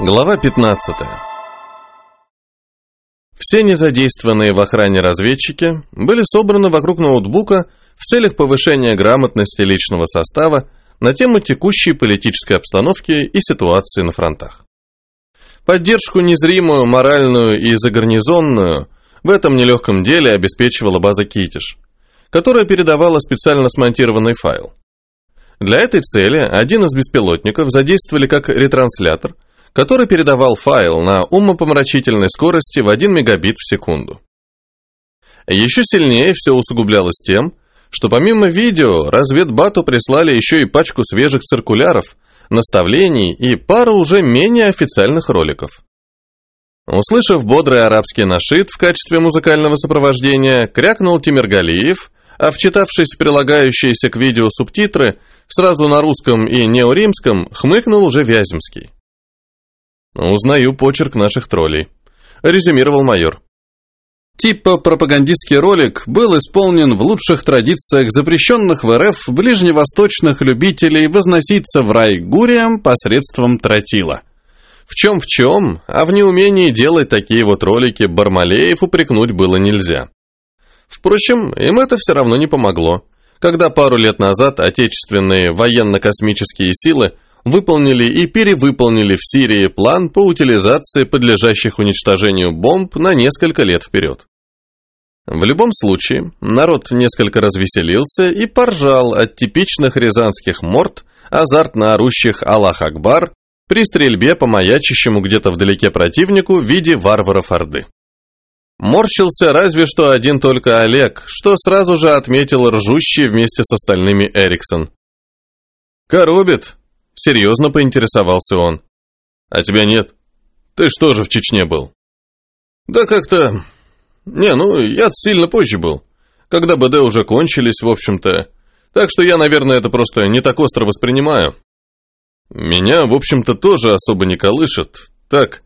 Глава 15. Все незадействованные в охране разведчики были собраны вокруг ноутбука в целях повышения грамотности личного состава на тему текущей политической обстановки и ситуации на фронтах. Поддержку незримую, моральную и загарнизонную в этом нелегком деле обеспечивала база Китиш, которая передавала специально смонтированный файл. Для этой цели один из беспилотников задействовали как ретранслятор, который передавал файл на умопомрачительной скорости в 1 мегабит в секунду. Еще сильнее все усугублялось тем, что помимо видео разведбату прислали еще и пачку свежих циркуляров, наставлений и пару уже менее официальных роликов. Услышав бодрый арабский нашид в качестве музыкального сопровождения, крякнул Тимиргалиев, а вчитавшись в прилагающиеся к видео субтитры, сразу на русском и неоримском, хмыкнул уже Вяземский. «Узнаю почерк наших троллей», — резюмировал майор. Типа пропагандистский ролик был исполнен в лучших традициях запрещенных в РФ ближневосточных любителей возноситься в рай гуриям посредством тротила. В чем в чем, а в неумении делать такие вот ролики Бармалеев упрекнуть было нельзя. Впрочем, им это все равно не помогло, когда пару лет назад отечественные военно-космические силы выполнили и перевыполнили в Сирии план по утилизации подлежащих уничтожению бомб на несколько лет вперед. В любом случае, народ несколько развеселился и поржал от типичных рязанских морд, азартно орущих «Аллах Акбар» при стрельбе по маячащему где-то вдалеке противнику в виде варваров Орды. Морщился разве что один только Олег, что сразу же отметил ржущий вместе с остальными Эриксон. «Коробит», — серьезно поинтересовался он. «А тебя нет? Ты что же в Чечне был?» «Да как-то... Не, ну, я сильно позже был, когда БД уже кончились, в общем-то. Так что я, наверное, это просто не так остро воспринимаю. Меня, в общем-то, тоже особо не колышет. Так,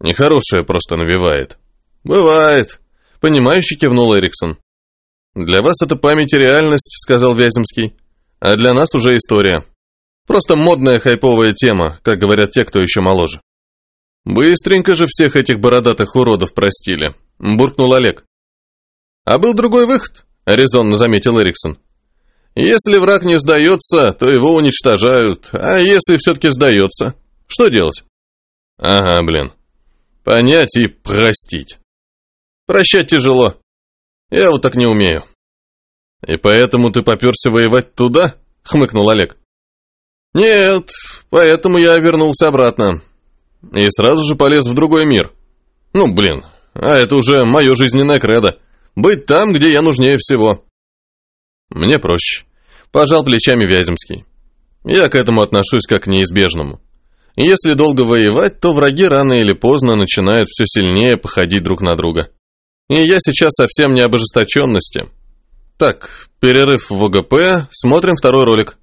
нехорошее просто навевает». «Бывает», — понимающе кивнул Эриксон. «Для вас это память и реальность», — сказал Вяземский. «А для нас уже история». Просто модная хайповая тема, как говорят те, кто еще моложе. Быстренько же всех этих бородатых уродов простили, буркнул Олег. А был другой выход, резонно заметил Эриксон. Если враг не сдается, то его уничтожают, а если все-таки сдается, что делать? Ага, блин. Понять и простить. Прощать тяжело. Я вот так не умею. И поэтому ты поперся воевать туда? Хмыкнул Олег. «Нет, поэтому я вернулся обратно. И сразу же полез в другой мир. Ну, блин, а это уже мое жизненное кредо. Быть там, где я нужнее всего». «Мне проще», – пожал плечами Вяземский. «Я к этому отношусь как к неизбежному. Если долго воевать, то враги рано или поздно начинают все сильнее походить друг на друга. И я сейчас совсем не об ожесточенности. Так, перерыв в ОГП, смотрим второй ролик».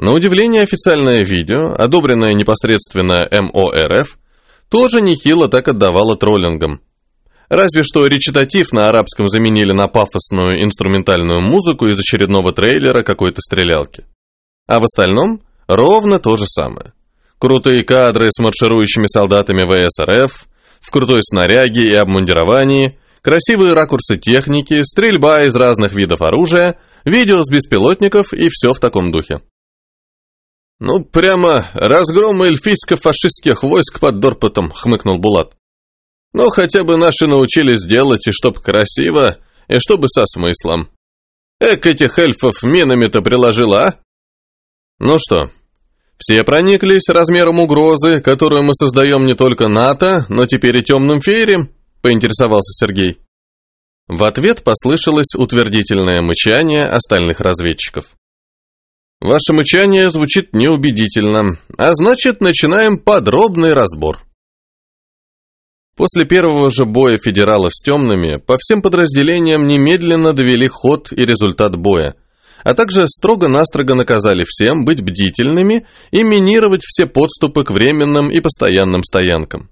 На удивление официальное видео, одобренное непосредственно МОРФ, тоже нехило так отдавало троллингам. Разве что речитатив на арабском заменили на пафосную инструментальную музыку из очередного трейлера какой-то стрелялки. А в остальном ровно то же самое. Крутые кадры с марширующими солдатами ВСРФ, в крутой снаряге и обмундировании, красивые ракурсы техники, стрельба из разных видов оружия, видео с беспилотников и все в таком духе. «Ну, прямо разгром эльфийско-фашистских войск под Дорпотом», — хмыкнул Булат. «Ну, хотя бы наши научились делать, и чтоб красиво, и чтобы со смыслом. Эк, этих эльфов минами-то приложила, а?» «Ну что, все прониклись размером угрозы, которую мы создаем не только НАТО, но теперь и темным феерем?» — поинтересовался Сергей. В ответ послышалось утвердительное мычание остальных разведчиков. Ваше мычание звучит неубедительно, а значит, начинаем подробный разбор. После первого же боя федералов с темными по всем подразделениям немедленно довели ход и результат боя, а также строго-настрого наказали всем быть бдительными и минировать все подступы к временным и постоянным стоянкам.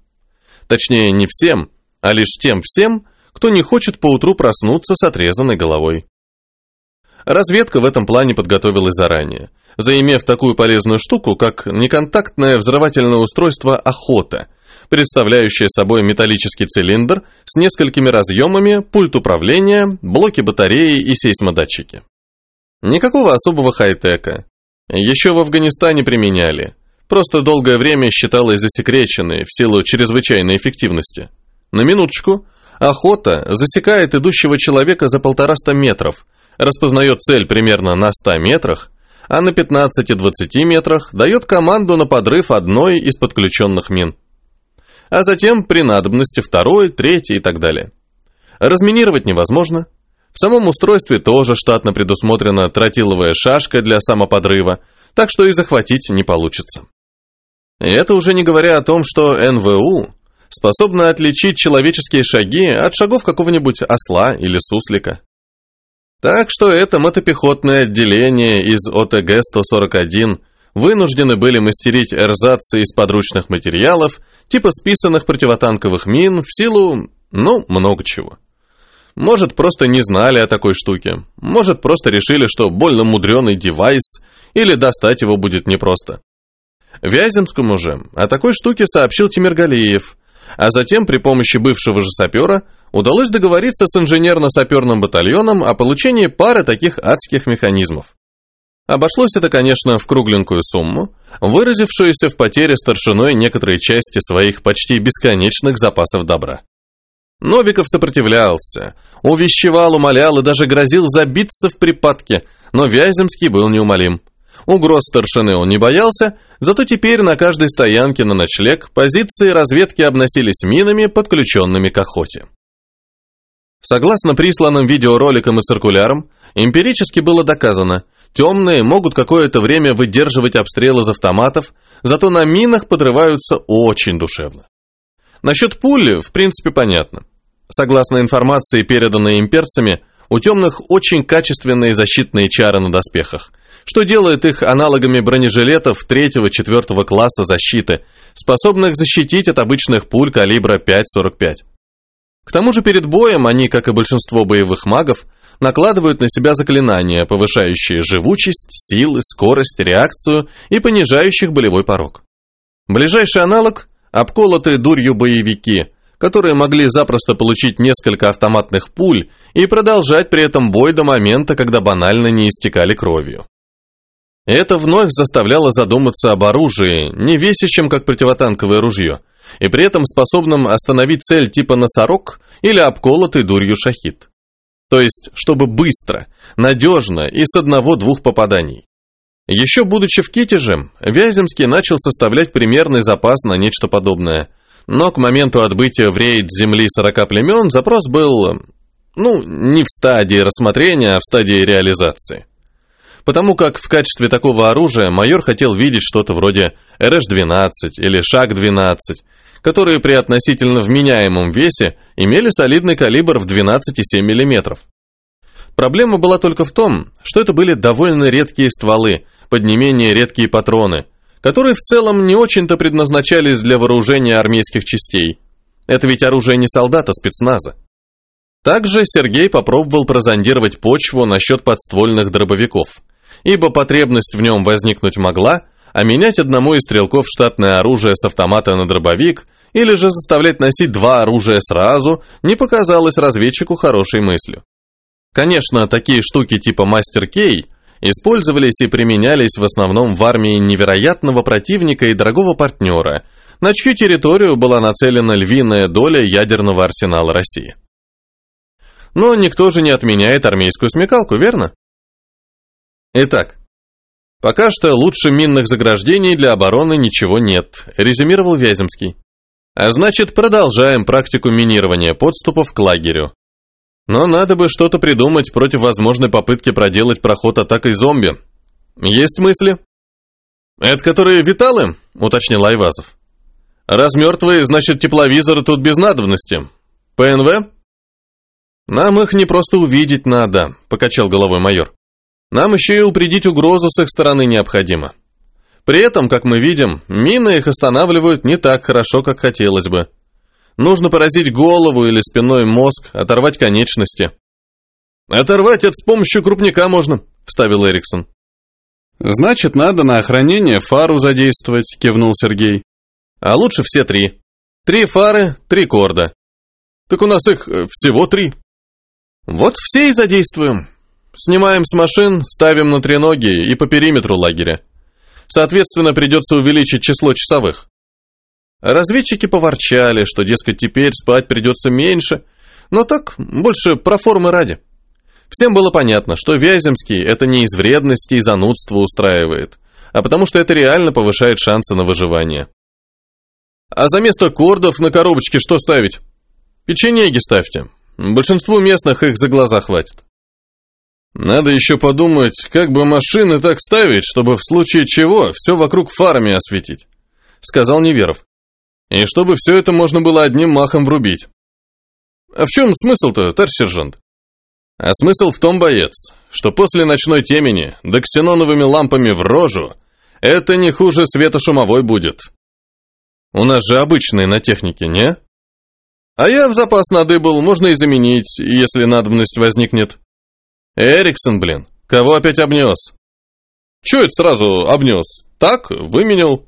Точнее, не всем, а лишь тем всем, кто не хочет поутру проснуться с отрезанной головой. Разведка в этом плане подготовилась заранее, заимев такую полезную штуку, как неконтактное взрывательное устройство «Охота», представляющее собой металлический цилиндр с несколькими разъемами, пульт управления, блоки батареи и сейсмодатчики. Никакого особого хай-тека. Еще в Афганистане применяли. Просто долгое время считалось засекреченной в силу чрезвычайной эффективности. На минуточку, охота засекает идущего человека за полтораста метров, распознает цель примерно на 100 метрах, а на 15-20 метрах дает команду на подрыв одной из подключенных мин. А затем при надобности второй, третий и так далее. Разминировать невозможно. В самом устройстве тоже штатно предусмотрена тротиловая шашка для самоподрыва, так что и захватить не получится. И это уже не говоря о том, что НВУ способна отличить человеческие шаги от шагов какого-нибудь осла или суслика. Так что это мотопехотное отделение из ОТГ-141 вынуждены были мастерить эрзацы из подручных материалов, типа списанных противотанковых мин, в силу, ну, много чего. Может, просто не знали о такой штуке, может, просто решили, что больно мудреный девайс, или достать его будет непросто. Вяземскому же о такой штуке сообщил Тимиргалиев, а затем при помощи бывшего же сапера удалось договориться с инженерно-саперным батальоном о получении пары таких адских механизмов. Обошлось это, конечно, в кругленькую сумму, выразившуюся в потере старшиной некоторой части своих почти бесконечных запасов добра. Новиков сопротивлялся, увещевал, умолял и даже грозил забиться в припадке, но Вяземский был неумолим. Угроз старшины он не боялся, зато теперь на каждой стоянке на ночлег позиции разведки обносились минами, подключенными к охоте. Согласно присланным видеороликам и циркулярам, эмпирически было доказано, темные могут какое-то время выдерживать обстрел из автоматов, зато на минах подрываются очень душевно. Насчет пули, в принципе, понятно. Согласно информации, переданной имперцами, у темных очень качественные защитные чары на доспехах, что делает их аналогами бронежилетов 3-4 класса защиты, способных защитить от обычных пуль калибра 5,45. К тому же перед боем они, как и большинство боевых магов, накладывают на себя заклинания, повышающие живучесть, силы, скорость, реакцию и понижающих болевой порог. Ближайший аналог – обколотые дурью боевики, которые могли запросто получить несколько автоматных пуль и продолжать при этом бой до момента, когда банально не истекали кровью. Это вновь заставляло задуматься об оружии, не весящем как противотанковое ружье, и при этом способном остановить цель типа носорог или обколотый дурью шахид. То есть, чтобы быстро, надежно и с одного-двух попаданий. Еще будучи в Китеже, Вяземский начал составлять примерный запас на нечто подобное. Но к моменту отбытия в рейд земли 40 племен запрос был, ну, не в стадии рассмотрения, а в стадии реализации потому как в качестве такого оружия майор хотел видеть что-то вроде РШ-12 или ШАГ-12, которые при относительно вменяемом весе имели солидный калибр в 12,7 мм. Проблема была только в том, что это были довольно редкие стволы, под не менее редкие патроны, которые в целом не очень-то предназначались для вооружения армейских частей. Это ведь оружие не солдата, спецназа. Также Сергей попробовал прозондировать почву насчет подствольных дробовиков ибо потребность в нем возникнуть могла, а менять одному из стрелков штатное оружие с автомата на дробовик или же заставлять носить два оружия сразу не показалось разведчику хорошей мыслью. Конечно, такие штуки типа «Мастер Кей» использовались и применялись в основном в армии невероятного противника и дорогого партнера, на чью территорию была нацелена львиная доля ядерного арсенала России. Но никто же не отменяет армейскую смекалку, верно? Итак, пока что лучше минных заграждений для обороны ничего нет, резюмировал Вяземский. А значит, продолжаем практику минирования подступов к лагерю. Но надо бы что-то придумать против возможной попытки проделать проход атакой зомби. Есть мысли? Это которые виталы? уточнил Айвазов. Раз мертвые, значит тепловизоры тут без надобности. ПНВ? Нам их не просто увидеть надо, покачал головой майор. Нам еще и упредить угрозу с их стороны необходимо. При этом, как мы видим, мины их останавливают не так хорошо, как хотелось бы. Нужно поразить голову или спинной мозг, оторвать конечности. «Оторвать это с помощью крупника можно», — вставил Эриксон. Значит, надо на охранение фару задействовать, кивнул Сергей. А лучше все три. Три фары, три корда. Так у нас их э, всего три. Вот все и задействуем. Снимаем с машин, ставим на треноги и по периметру лагеря. Соответственно, придется увеличить число часовых. Разведчики поворчали, что, дескать, теперь спать придется меньше, но так, больше про формы ради. Всем было понятно, что Вяземский это не из вредности и занудства устраивает, а потому что это реально повышает шансы на выживание. А за место кордов на коробочке что ставить? Печенеги ставьте. Большинству местных их за глаза хватит. Надо еще подумать, как бы машины так ставить, чтобы в случае чего все вокруг фарами осветить, сказал Неверов. И чтобы все это можно было одним махом врубить. А в чем смысл-то, товарищ сержант? А смысл в том, боец, что после ночной темени, да ксеноновыми лампами в рожу, это не хуже светошумовой будет. У нас же обычные на технике, не? А я в запас надыбал, можно и заменить, если надобность возникнет. Эриксон, блин, кого опять обнес? Чё это сразу обнес? Так, выменял.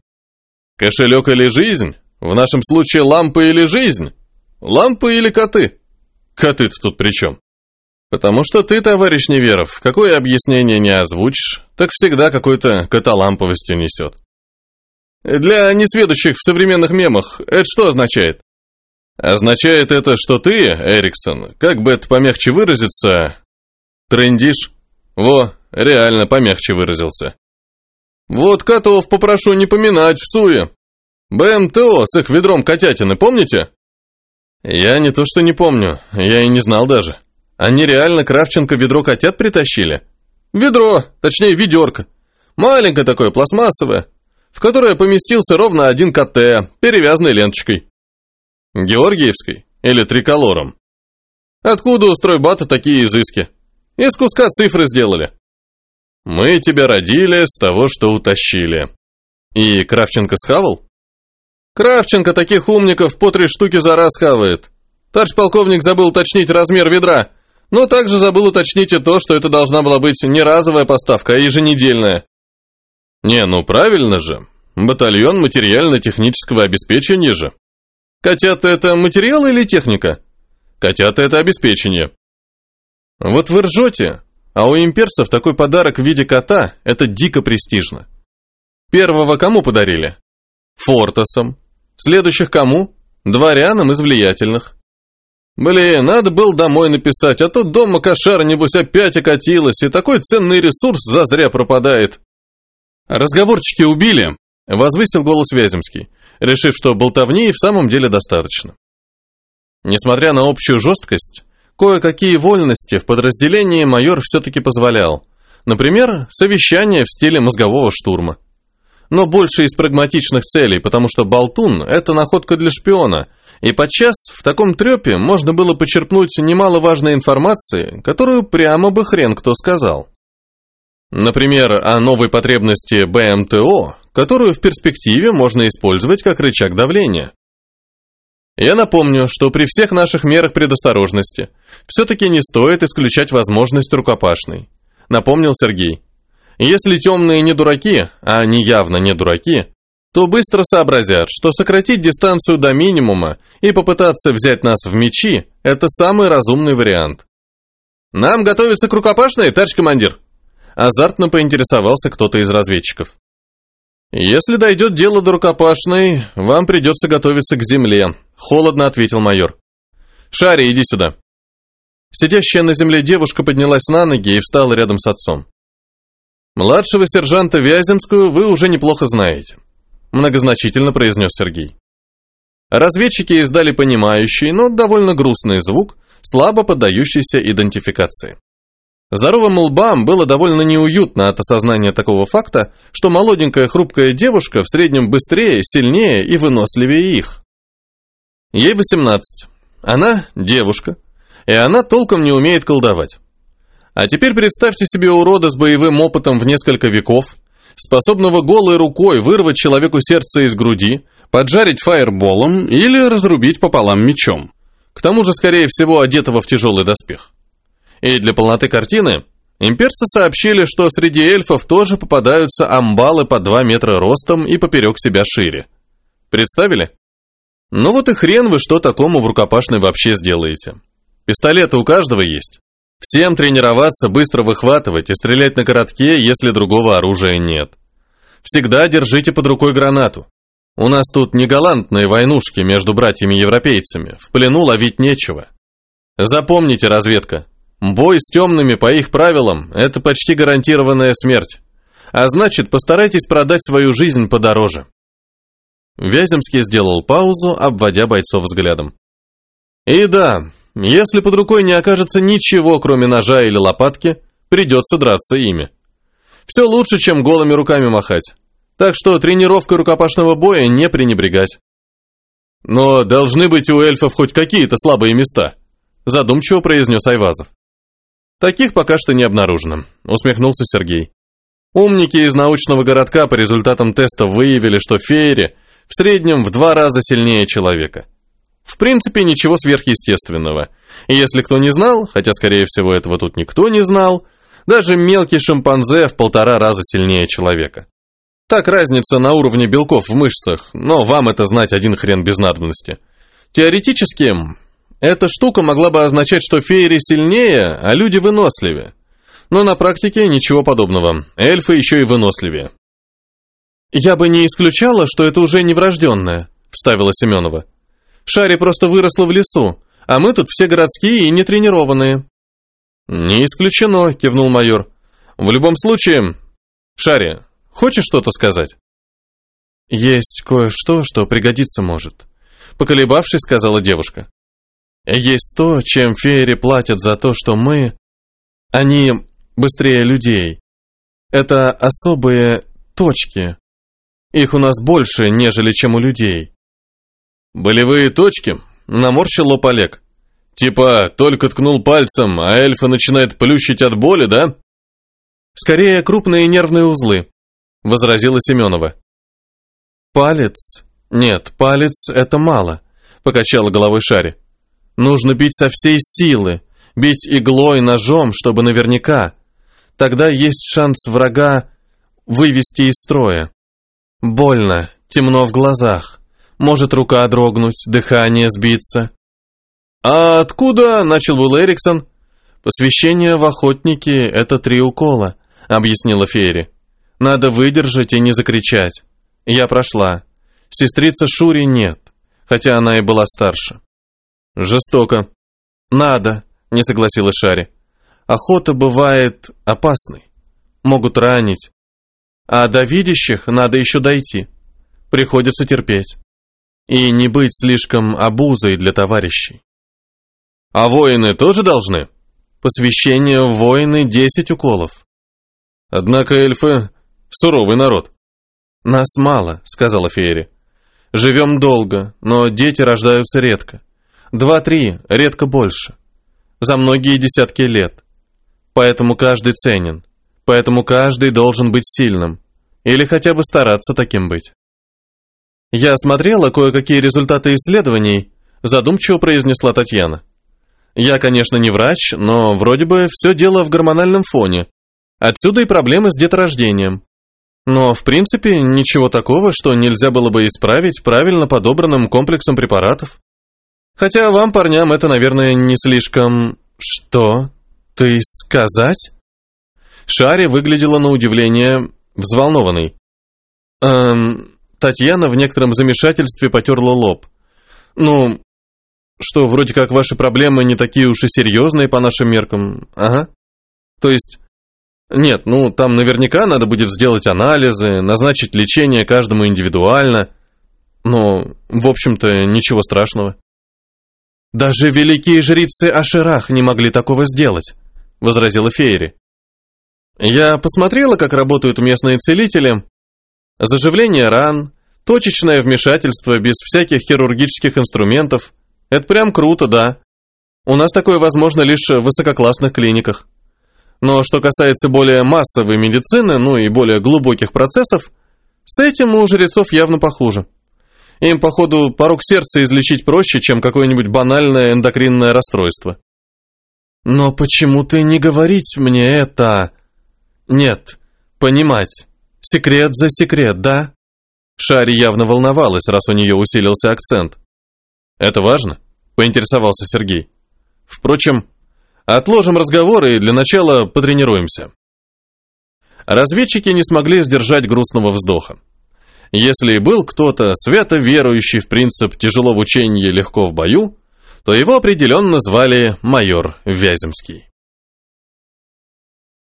Кошелек или жизнь? В нашем случае лампы или жизнь? Лампы или коты? Коты-то тут при чем? Потому что ты, товарищ Неверов, какое объяснение не озвучишь, так всегда какой-то котоламповостью несет. Для несведущих в современных мемах это что означает? Означает это, что ты, Эриксон, как бы это помягче выразиться, трендишь? Во, реально помягче выразился. Вот котов попрошу не поминать в суе. БМТО с их ведром котятины, помните? Я не то что не помню, я и не знал даже. Они реально Кравченко ведро котят притащили? Ведро, точнее ведерко. Маленькое такое, пластмассовое, в которое поместился ровно один КТ, перевязанный ленточкой. Георгиевской или триколором. Откуда у стройбата такие изыски? Из куска цифры сделали. Мы тебя родили с того, что утащили. И Кравченко схавал? Кравченко таких умников по три штуки за раз хавает. Товарищ полковник забыл уточнить размер ведра, но также забыл уточнить и то, что это должна была быть не разовая поставка, а еженедельная. Не, ну правильно же. Батальон материально-технического обеспечения же. Котята это материал или техника? Котята это обеспечение. Вот вы ржете, а у имперцев такой подарок в виде кота – это дико престижно. Первого кому подарили? Фортосом. Следующих кому? Дворянам из влиятельных. Блин, надо было домой написать, а тут дома кошара, небось, опять окатилась, и такой ценный ресурс зазря пропадает. Разговорчики убили, возвысил голос Вяземский, решив, что болтовни и в самом деле достаточно. Несмотря на общую жесткость, кое-какие вольности в подразделении майор все-таки позволял. Например, совещание в стиле мозгового штурма но больше из прагматичных целей, потому что болтун – это находка для шпиона, и подчас в таком трепе можно было почерпнуть немало важной информации, которую прямо бы хрен кто сказал. Например, о новой потребности БМТО, которую в перспективе можно использовать как рычаг давления. Я напомню, что при всех наших мерах предосторожности все-таки не стоит исключать возможность рукопашной, напомнил Сергей. Если темные не дураки, а они явно не дураки, то быстро сообразят, что сократить дистанцию до минимума и попытаться взять нас в мечи – это самый разумный вариант. «Нам готовиться к рукопашной, товарищ командир?» Азартно поинтересовался кто-то из разведчиков. «Если дойдет дело до рукопашной, вам придется готовиться к земле», – холодно ответил майор. «Шари, иди сюда». Сидящая на земле девушка поднялась на ноги и встала рядом с отцом. «Младшего сержанта Вяземскую вы уже неплохо знаете», многозначительно произнес Сергей. Разведчики издали понимающий, но довольно грустный звук, слабо поддающийся идентификации. Здоровым лбам было довольно неуютно от осознания такого факта, что молоденькая хрупкая девушка в среднем быстрее, сильнее и выносливее их. Ей 18. Она девушка, и она толком не умеет колдовать. А теперь представьте себе урода с боевым опытом в несколько веков, способного голой рукой вырвать человеку сердце из груди, поджарить фаерболом или разрубить пополам мечом. К тому же, скорее всего, одетого в тяжелый доспех. И для полноты картины, Имперцы сообщили, что среди эльфов тоже попадаются амбалы по 2 метра ростом и поперек себя шире. Представили? Ну вот и хрен вы что такому в рукопашной вообще сделаете. Пистолеты у каждого есть. Всем тренироваться, быстро выхватывать и стрелять на коротке, если другого оружия нет. Всегда держите под рукой гранату. У нас тут не галантные войнушки между братьями-европейцами, в плену ловить нечего. Запомните, разведка, бой с темными по их правилам – это почти гарантированная смерть. А значит, постарайтесь продать свою жизнь подороже. Вяземский сделал паузу, обводя бойцов взглядом. И да, если под рукой не окажется ничего, кроме ножа или лопатки, придется драться ими. Все лучше, чем голыми руками махать. Так что тренировкой рукопашного боя не пренебрегать. Но должны быть у эльфов хоть какие-то слабые места, задумчиво произнес Айвазов. Таких пока что не обнаружено, усмехнулся Сергей. Умники из научного городка по результатам теста выявили, что феери в среднем в два раза сильнее человека. В принципе, ничего сверхъестественного. И если кто не знал, хотя, скорее всего, этого тут никто не знал, даже мелкий шимпанзе в полтора раза сильнее человека. Так разница на уровне белков в мышцах, но вам это знать один хрен без надобности. Теоретически, эта штука могла бы означать, что феери сильнее, а люди выносливее. Но на практике ничего подобного. Эльфы еще и выносливее. «Я бы не исключала, что это уже не врожденное», — вставила Семенова. Шари просто выросла в лесу, а мы тут все городские и нетренированные». «Не исключено», — кивнул майор. «В любом случае, Шари, хочешь что-то сказать?» «Есть кое-что, что пригодиться может», — поколебавшись, сказала девушка. «Есть то, чем феери платят за то, что мы... Они быстрее людей. Это особые точки. Их у нас больше, нежели чем у людей. «Болевые точки?» — наморщил лоб Олег. «Типа, только ткнул пальцем, а эльфа начинает плющить от боли, да?» «Скорее, крупные нервные узлы», — возразила Семенова. «Палец? Нет, палец — это мало», — покачала головой Шари. «Нужно бить со всей силы, бить иглой, ножом, чтобы наверняка. Тогда есть шанс врага вывести из строя. Больно, темно в глазах. Может рука дрогнуть, дыхание сбиться. «А откуда?» – начал был Эриксон. «Посвящение в охотники – это три укола», – объяснила Ферри. «Надо выдержать и не закричать. Я прошла. Сестрица Шури нет, хотя она и была старше». «Жестоко». «Надо», – не согласилась Шари. «Охота бывает опасной. Могут ранить. А до видящих надо еще дойти. Приходится терпеть и не быть слишком обузой для товарищей. А воины тоже должны? Посвящение в воины десять уколов. Однако эльфы – суровый народ. Нас мало, сказала Фейри. Живем долго, но дети рождаются редко. Два-три, редко больше. За многие десятки лет. Поэтому каждый ценен. Поэтому каждый должен быть сильным. Или хотя бы стараться таким быть. «Я смотрела кое-какие результаты исследований», задумчиво произнесла Татьяна. «Я, конечно, не врач, но вроде бы все дело в гормональном фоне. Отсюда и проблемы с деторождением. Но, в принципе, ничего такого, что нельзя было бы исправить правильно подобранным комплексом препаратов. Хотя вам, парням, это, наверное, не слишком... Что? Ты сказать? Шари выглядела на удивление взволнованной. Эм, Татьяна в некотором замешательстве потерла лоб. «Ну, что, вроде как ваши проблемы не такие уж и серьезные по нашим меркам. Ага. То есть... Нет, ну, там наверняка надо будет сделать анализы, назначить лечение каждому индивидуально. Но, в общем-то, ничего страшного. Даже великие жрицы Ашерах не могли такого сделать, возразила Фейри. Я посмотрела, как работают местные целители, Заживление ран, точечное вмешательство без всяких хирургических инструментов. Это прям круто, да. У нас такое возможно лишь в высококлассных клиниках. Но что касается более массовой медицины, ну и более глубоких процессов, с этим у жрецов явно похуже. Им, походу, порог сердца излечить проще, чем какое-нибудь банальное эндокринное расстройство. Но почему ты не говорить мне это? Нет, понимать. Секрет за секрет, да? Шари явно волновалась, раз у нее усилился акцент. Это важно? Поинтересовался Сергей. Впрочем, отложим разговоры и для начала потренируемся. Разведчики не смогли сдержать грустного вздоха. Если и был кто-то свято верующий в принцип «тяжело в учении, легко в бою», то его определенно звали майор Вяземский.